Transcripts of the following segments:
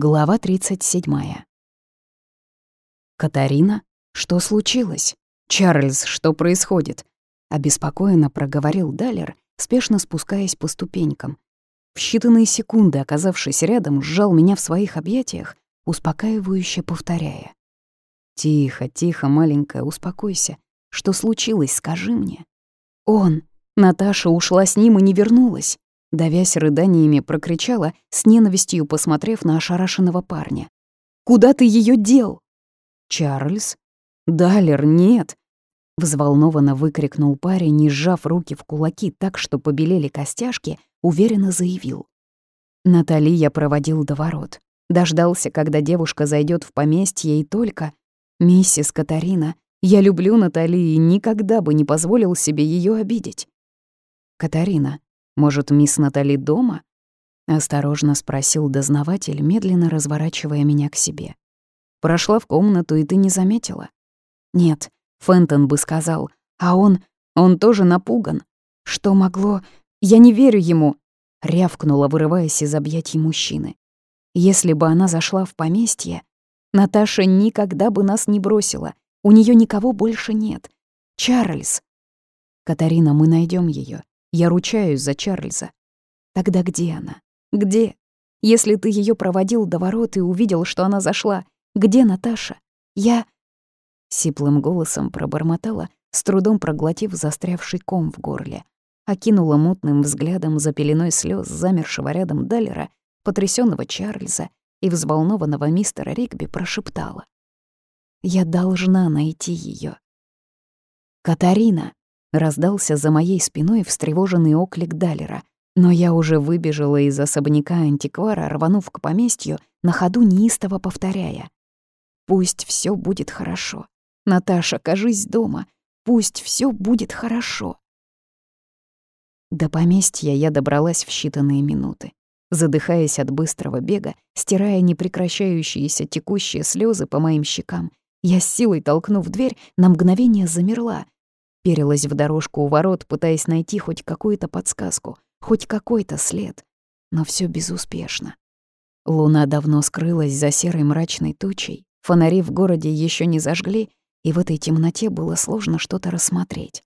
Глава 37. «Катарина? Что случилось? Чарльз, что происходит?» Обеспокоенно проговорил Далер, спешно спускаясь по ступенькам. В считанные секунды, оказавшись рядом, сжал меня в своих объятиях, успокаивающе повторяя. «Тихо, тихо, маленькая, успокойся. Что случилось, скажи мне». «Он! Наташа ушла с ним и не вернулась!» Давясь рыданиями, прокричала, с ненавистью посмотрев на ошарашенного парня. «Куда ты ее дел?» «Чарльз?» «Далер, нет!» Взволнованно выкрикнул парень, не сжав руки в кулаки так, что побелели костяшки, уверенно заявил. Натали я проводил до ворот. Дождался, когда девушка зайдет в поместье, и только... «Миссис Катарина, я люблю Натали и никогда бы не позволил себе ее обидеть». «Катарина, может, мисс Натали дома?» — осторожно спросил дознаватель, медленно разворачивая меня к себе. «Прошла в комнату, и ты не заметила?» «Нет», — Фентон бы сказал, а он... он тоже напуган. Что могло... Я не верю ему!» — рявкнула, вырываясь из объятий мужчины. «Если бы она зашла в поместье, Наташа никогда бы нас не бросила. У нее никого больше нет. Чарльз!» «Катарина, мы найдем ее. Я ручаюсь за Чарльза. Тогда где она? Где? Если ты ее проводил до ворот и увидел, что она зашла, где Наташа? Я...» Сиплым голосом пробормотала, с трудом проглотив застрявший ком в горле. Окинула мутным взглядом за пеленой слез замершего рядом Даллера, потрясенного Чарльза и взволнованного мистера Ригби прошептала. «Я должна найти ее. «Катарина!» Раздался за моей спиной встревоженный оклик Далера, но я уже выбежала из особняка антиквара, рванув к поместью, на ходу неистово повторяя. «Пусть все будет хорошо. Наташа, кажись дома. Пусть все будет хорошо». До поместья я добралась в считанные минуты. Задыхаясь от быстрого бега, стирая непрекращающиеся текущие слезы по моим щекам, я с силой толкнув дверь, на мгновение замерла — Перилась в дорожку у ворот, пытаясь найти хоть какую-то подсказку, хоть какой-то след. Но все безуспешно. Луна давно скрылась за серой мрачной тучей, фонари в городе еще не зажгли, и в этой темноте было сложно что-то рассмотреть.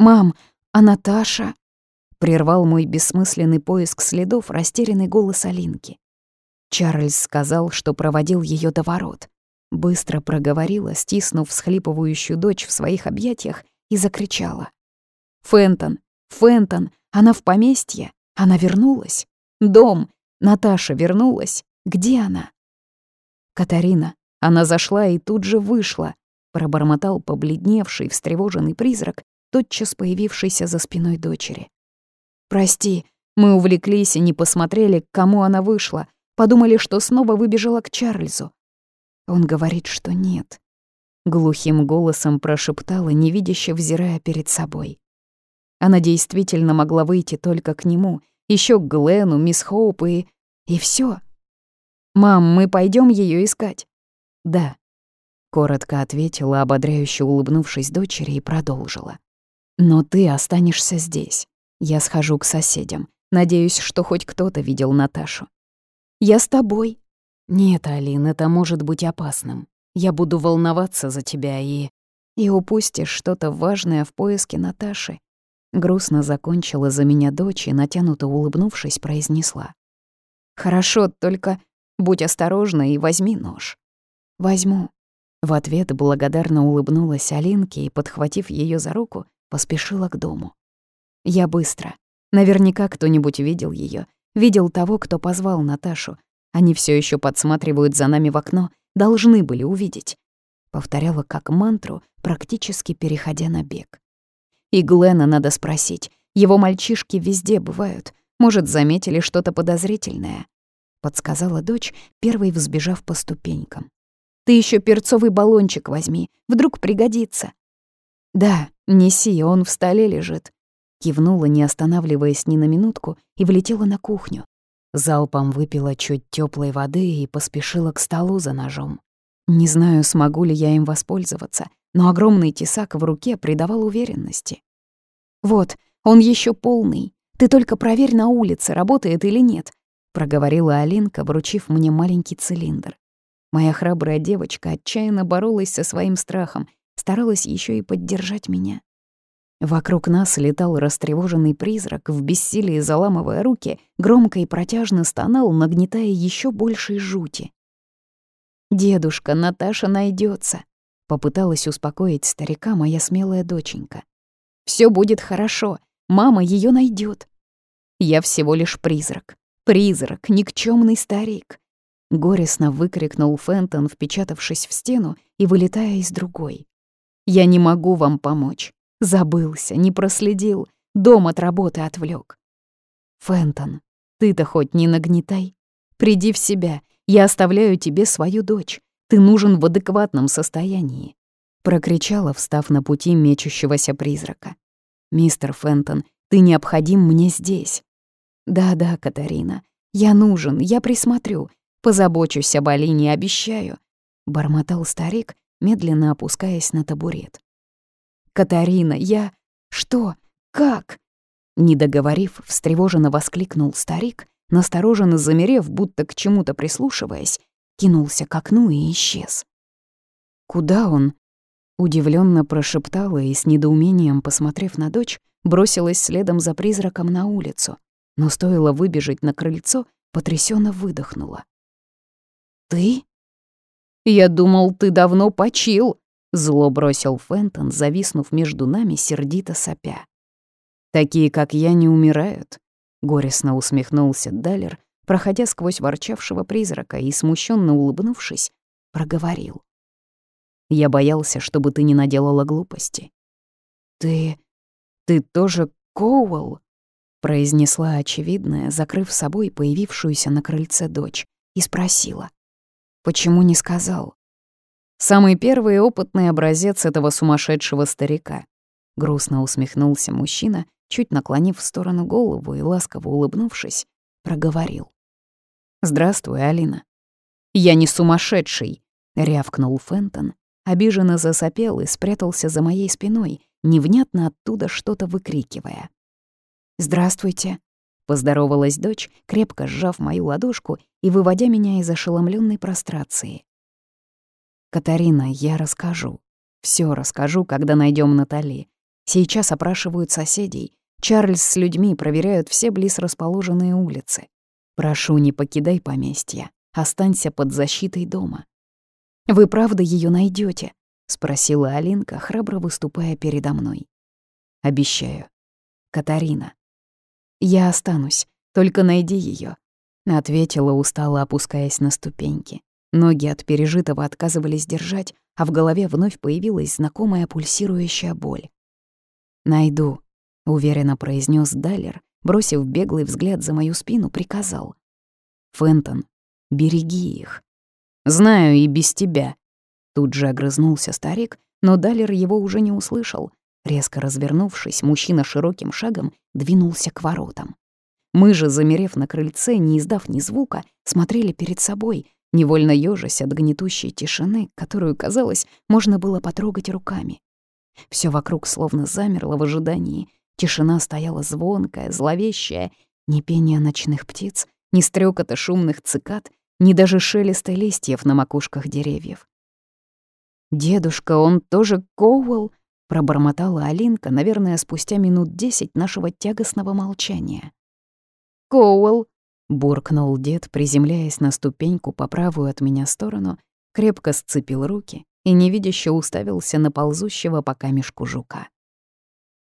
«Мам, а Наташа?» — прервал мой бессмысленный поиск следов растерянный голос Алинки. Чарльз сказал, что проводил ее до ворот. Быстро проговорила, стиснув всхлипывающую дочь в своих объятиях и закричала. «Фентон! Фентон! Она в поместье! Она вернулась! Дом! Наташа вернулась! Где она?» «Катарина! Она зашла и тут же вышла!» пробормотал побледневший, встревоженный призрак, тотчас появившийся за спиной дочери. «Прости, мы увлеклись и не посмотрели, к кому она вышла, подумали, что снова выбежала к Чарльзу. Он говорит, что нет. Глухим голосом прошептала, невидяще взирая перед собой. Она действительно могла выйти только к нему, еще к Глену, мисс Хоуп и... и все. «Мам, мы пойдем ее искать?» «Да», — коротко ответила, ободряюще улыбнувшись дочери, и продолжила. «Но ты останешься здесь. Я схожу к соседям. Надеюсь, что хоть кто-то видел Наташу». «Я с тобой». «Нет, Алин, это может быть опасным. Я буду волноваться за тебя и... И упустишь что-то важное в поиске Наташи. Грустно закончила за меня дочь и, натянуто улыбнувшись, произнесла. «Хорошо, только будь осторожна и возьми нож». «Возьму». В ответ благодарно улыбнулась Алинке и, подхватив ее за руку, поспешила к дому. Я быстро. Наверняка кто-нибудь видел ее, видел того, кто позвал Наташу. Они все еще подсматривают за нами в окно — должны были увидеть. Повторяла как мантру, практически переходя на бег. И Глена надо спросить. Его мальчишки везде бывают. Может, заметили что-то подозрительное. Подсказала дочь, первой взбежав по ступенькам. Ты еще перцовый баллончик возьми, вдруг пригодится. Да, неси, он в столе лежит. Кивнула, не останавливаясь ни на минутку, и влетела на кухню. Залпом выпила чуть теплой воды и поспешила к столу за ножом. Не знаю, смогу ли я им воспользоваться, но огромный тесак в руке придавал уверенности. «Вот, он еще полный. Ты только проверь на улице, работает или нет. проговорила Алинка, вручив мне маленький цилиндр. Моя храбрая девочка отчаянно боролась со своим страхом, старалась еще и поддержать меня. Вокруг нас летал растревоженный призрак, в бессилии заламывая руки, громко и протяжно стонал, нагнетая еще большей жути. «Дедушка, Наташа найдется, попыталась успокоить старика моя смелая доченька. Все будет хорошо, мама ее найдет. Я всего лишь призрак, призрак, никчемный старик. Горестно выкрикнул Фентон, впечатавшись в стену и вылетая из другой. «Я не могу вам помочь. Забылся, не проследил, дом от работы отвлек. Фентон, ты-то хоть не нагнетай. Приди в себя, я оставляю тебе свою дочь. Ты нужен в адекватном состоянии. Прокричала, встав на пути мечущегося призрака. «Мистер Фентон, ты необходим мне здесь». «Да-да, Катарина, я нужен, я присмотрю, позабочусь об Алине, обещаю», — бормотал старик, медленно опускаясь на табурет. «Катарина, я... Что? Как?» Не договорив, встревоженно воскликнул старик, настороженно замерев, будто к чему-то прислушиваясь, кинулся к окну и исчез. «Куда он?» Удивленно прошептала и с недоумением, посмотрев на дочь, бросилась следом за призраком на улицу, но стоило выбежать на крыльцо, потрясенно выдохнула. «Ты?» «Я думал, ты давно почил», Зло бросил Фентон, зависнув между нами, сердито сопя. «Такие, как я, не умирают», — горестно усмехнулся Далер, проходя сквозь ворчавшего призрака и, смущенно улыбнувшись, проговорил. «Я боялся, чтобы ты не наделала глупости». «Ты... ты тоже Коуэлл?» — произнесла очевидная, закрыв собой появившуюся на крыльце дочь, и спросила. «Почему не сказал?» Самый первый опытный образец этого сумасшедшего старика. Грустно усмехнулся мужчина, чуть наклонив в сторону голову и ласково улыбнувшись, проговорил. «Здравствуй, Алина». «Я не сумасшедший», — рявкнул Фентон, обиженно засопел и спрятался за моей спиной, невнятно оттуда что-то выкрикивая. «Здравствуйте», — поздоровалась дочь, крепко сжав мою ладошку и выводя меня из ошеломленной прострации. «Катарина, я расскажу. Все расскажу, когда найдем Натали. Сейчас опрашивают соседей. Чарльз с людьми проверяют все близ расположенные улицы. Прошу, не покидай поместье. Останься под защитой дома. Вы правда ее найдете? спросила Алинка, храбро выступая передо мной. Обещаю. Катарина. Я останусь, только найди ее, ответила устало, опускаясь на ступеньки. Ноги от пережитого отказывались держать, а в голове вновь появилась знакомая пульсирующая боль. «Найду», — уверенно произнес Даллер, бросив беглый взгляд за мою спину, приказал. «Фентон, береги их». «Знаю и без тебя». Тут же огрызнулся старик, но Даллер его уже не услышал. Резко развернувшись, мужчина широким шагом двинулся к воротам. Мы же, замерев на крыльце, не издав ни звука, смотрели перед собой, невольно ёжась от гнетущей тишины, которую, казалось, можно было потрогать руками. Все вокруг словно замерло в ожидании. Тишина стояла звонкая, зловещая, ни пения ночных птиц, ни стрекота шумных цикад, ни даже шелеста листьев на макушках деревьев. «Дедушка, он тоже Коуэлл?» — пробормотала Алинка, наверное, спустя минут десять нашего тягостного молчания. «Коуэлл», Буркнул дед, приземляясь на ступеньку по правую от меня сторону, крепко сцепил руки и невидяще уставился на ползущего по камешку жука.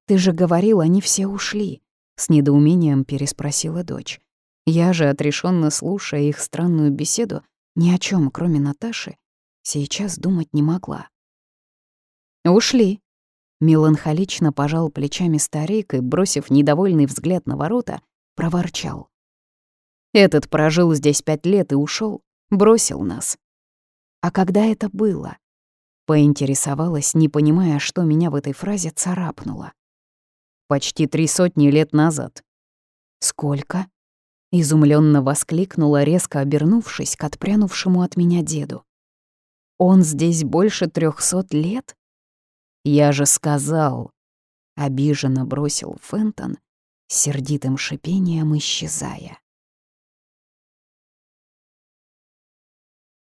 «Ты же говорил, они все ушли», — с недоумением переспросила дочь. Я же, отрешенно слушая их странную беседу, ни о чем, кроме Наташи, сейчас думать не могла. «Ушли», — меланхолично пожал плечами старик и, бросив недовольный взгляд на ворота, проворчал. Этот прожил здесь пять лет и ушел, бросил нас. А когда это было? Поинтересовалась, не понимая, что меня в этой фразе царапнуло. Почти три сотни лет назад. Сколько? Изумленно воскликнула, резко обернувшись к отпрянувшему от меня деду. Он здесь больше трехсот лет? Я же сказал. Обиженно бросил Фентон, сердитым шипением исчезая.